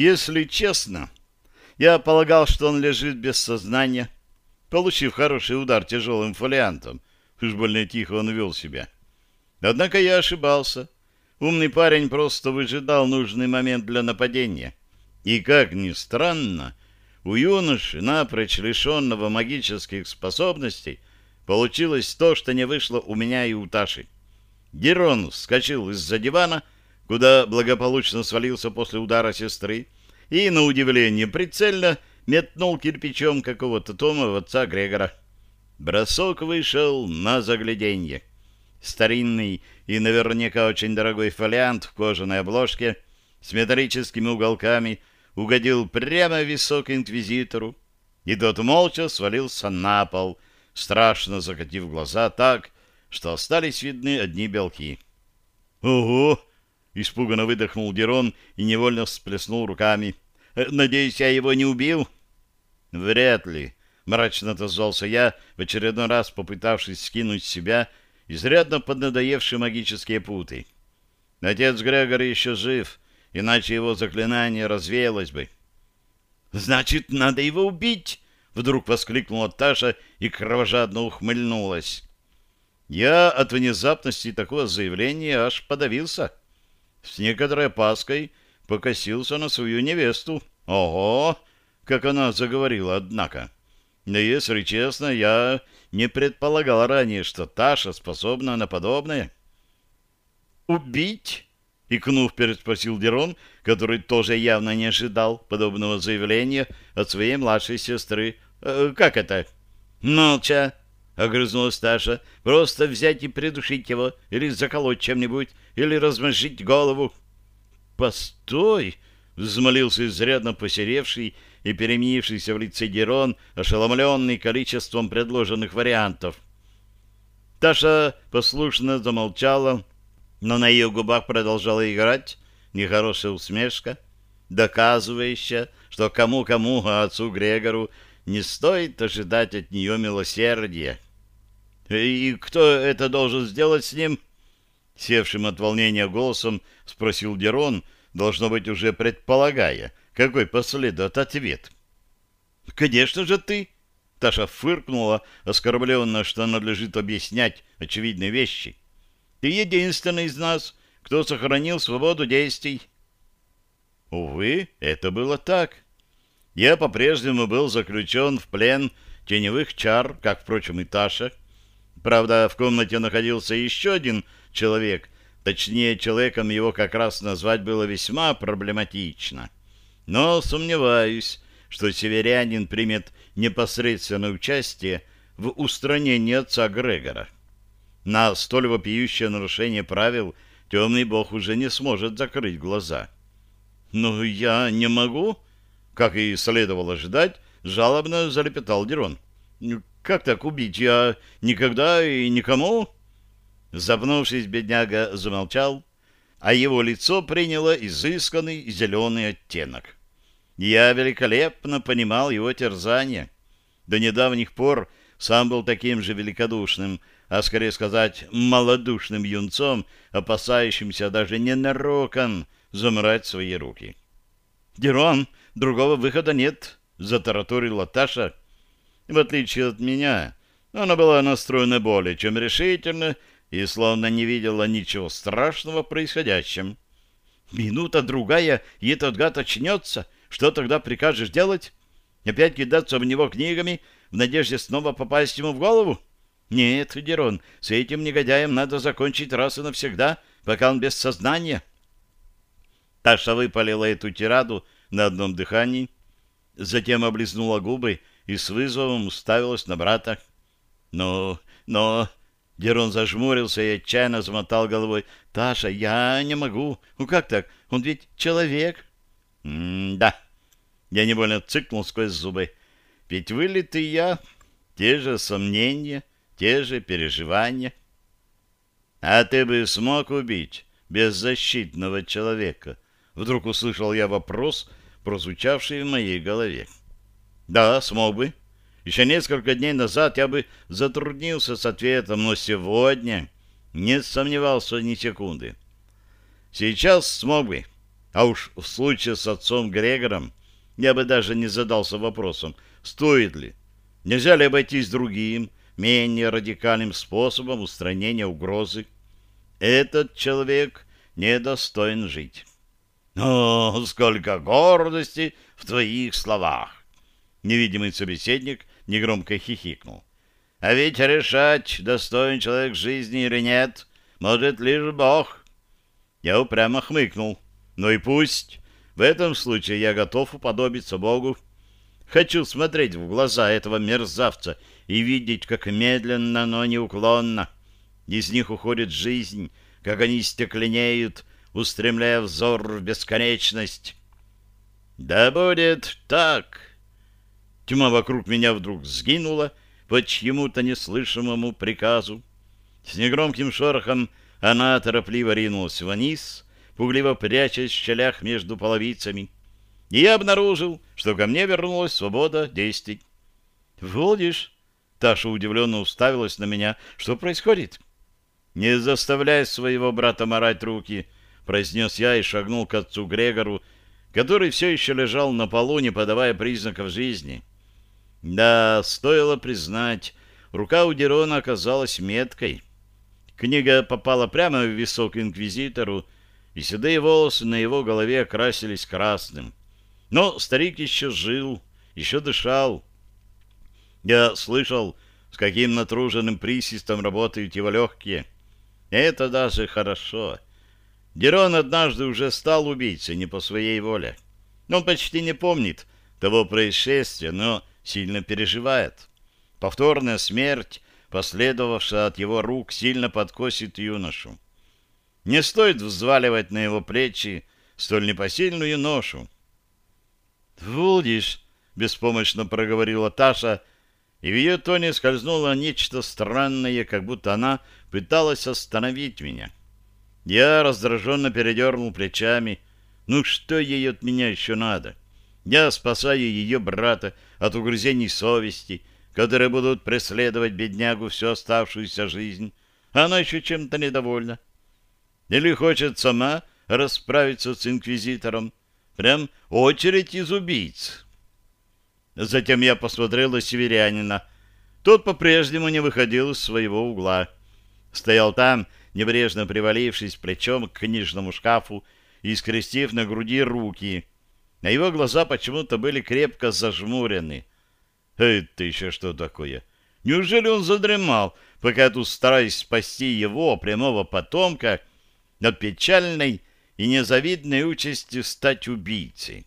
Если честно, я полагал, что он лежит без сознания, получив хороший удар тяжелым фолиантом. Уж больно тихо он вел себя. Однако я ошибался. Умный парень просто выжидал нужный момент для нападения. И, как ни странно, у юноши, напрочь лишенного магических способностей, получилось то, что не вышло у меня и у Таши. Герон вскочил из-за дивана, куда благополучно свалился после удара сестры, и, на удивление, прицельно метнул кирпичом какого-то Тома в отца Грегора. Бросок вышел на загляденье. Старинный и наверняка очень дорогой фолиант в кожаной обложке с металлическими уголками угодил прямо в висок инквизитору, и тот молча свалился на пол, страшно закатив глаза так, что остались видны одни белки. «Ого!» — испуганно выдохнул Дерон и невольно всплеснул руками. «Надеюсь, я его не убил?» «Вряд ли», — мрачно отозвался я, в очередной раз попытавшись скинуть с себя изрядно поднадоевшие магические путы. «Отец Грегор еще жив, иначе его заклинание развеялось бы». «Значит, надо его убить!» — вдруг воскликнула Таша и кровожадно ухмыльнулась. Я от внезапности такого заявления аж подавился. С некоторой опаской покосился на свою невесту. Ого! Как она заговорила, однако. Но, если честно, я не предполагал ранее, что Таша способна на подобное. «Убить?» — икнув, переспросил Дерон, который тоже явно не ожидал подобного заявления от своей младшей сестры. «Э, «Как это?» «Молча!» — огрызнулась Таша. — Просто взять и придушить его, или заколоть чем-нибудь, или размозжить голову. — Постой! — взмолился изрядно посеревший и переменившийся в лице Герон, ошеломленный количеством предложенных вариантов. Таша послушно замолчала, но на ее губах продолжала играть нехорошая усмешка, доказывающая, что кому-кому, а отцу Грегору не стоит ожидать от нее милосердия. «И кто это должен сделать с ним?» Севшим от волнения голосом спросил Дерон, должно быть, уже предполагая, какой последует ответ. «Конечно же ты!» Таша фыркнула, оскорбленно, что надлежит объяснять очевидные вещи. «Ты единственный из нас, кто сохранил свободу действий». Увы, это было так я по-прежнему был заключен в плен теневых чар, как, впрочем, и Таша. Правда, в комнате находился еще один человек, точнее, человеком его как раз назвать было весьма проблематично. Но сомневаюсь, что северянин примет непосредственное участие в устранении отца Грегора. На столь вопиющее нарушение правил темный бог уже не сможет закрыть глаза. «Но я не могу», как и следовало ожидать, жалобно залепетал Дерон. «Ну, «Как так убить? Я никогда и никому...» Запнувшись, бедняга замолчал, а его лицо приняло изысканный зеленый оттенок. Я великолепно понимал его терзание. До недавних пор сам был таким же великодушным, а скорее сказать, малодушным юнцом, опасающимся даже ненароком замрать свои руки. «Дерон, другого выхода нет», — затараторила Таша. В отличие от меня, она была настроена более чем решительно и словно не видела ничего страшного в происходящем. «Минута-другая, и этот гад очнется. Что тогда прикажешь делать? Опять кидаться в него книгами в надежде снова попасть ему в голову? Нет, Дерон, с этим негодяем надо закончить раз и навсегда, пока он без сознания». Таша выпалила эту тираду на одном дыхании, затем облизнула губы и с вызовом уставилась на брата. «Но, но...» Дерон зажмурился и отчаянно замотал головой. «Таша, я не могу. Ну как так? Он ведь человек». «М-да». Я невольно цыкнул сквозь зубы. «Ведь вылет и я. Те же сомнения, те же переживания». «А ты бы смог убить беззащитного человека?» Вдруг услышал я вопрос, прозвучавший в моей голове. Да, смог бы. Еще несколько дней назад я бы затруднился с ответом, но сегодня не сомневался ни секунды. Сейчас смог бы. А уж в случае с отцом Грегором я бы даже не задался вопросом, стоит ли. Нельзя ли обойтись другим, менее радикальным способом устранения угрозы? Этот человек недостоин жить. О, сколько гордости в твоих словах! Невидимый собеседник негромко хихикнул. А ведь решать, достоин человек жизни или нет, может лишь Бог. Я упрямо хмыкнул. Ну и пусть. В этом случае я готов уподобиться Богу. Хочу смотреть в глаза этого мерзавца и видеть, как медленно, но неуклонно из них уходит жизнь, как они стекленеют, устремляя взор в бесконечность. «Да будет так!» Тьма вокруг меня вдруг сгинула по чьему-то неслышимому приказу. С негромким шорохом она торопливо ринулась вниз, пугливо прячась в щелях между половицами. И я обнаружил, что ко мне вернулась свобода действий. «Володишь?» Таша удивленно уставилась на меня. «Что происходит?» «Не заставляй своего брата морать руки», — произнес я и шагнул к отцу Грегору, который все еще лежал на полу, не подавая признаков жизни. Да, стоило признать, рука у Дерона оказалась меткой. Книга попала прямо в висок инквизитору, и седые волосы на его голове окрасились красным. Но старик еще жил, еще дышал. Я слышал, с каким натруженным присистом работают его легкие — это даже хорошо. Дерон однажды уже стал убийцей не по своей воле. Он почти не помнит того происшествия, но сильно переживает. Повторная смерть, последовавшая от его рук, сильно подкосит юношу. Не стоит взваливать на его плечи столь непосильную ношу. «Вулдиш!» — беспомощно проговорила Таша, и в ее тоне скользнуло нечто странное, как будто она пыталась остановить меня. Я раздраженно передернул плечами. Ну что ей от меня еще надо? Я спасаю ее брата от угрызений совести, которые будут преследовать беднягу всю оставшуюся жизнь. Она еще чем-то недовольна. Или хочет сама расправиться с инквизитором. Прям очередь из убийц. Затем я посмотрел на северянина. Тот по-прежнему не выходил из своего угла. Стоял там, небрежно привалившись плечом к книжному шкафу и скрестив на груди руки. А его глаза почему-то были крепко зажмурены. Это еще что такое? Неужели он задремал, пока я тут стараюсь спасти его, прямого потомка, от печальной и незавидной участи стать убийцей?